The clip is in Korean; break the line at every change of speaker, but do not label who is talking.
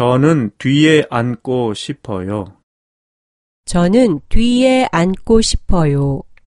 저는 뒤에 앉고 싶어요.
저는 뒤에 앉고 싶어요.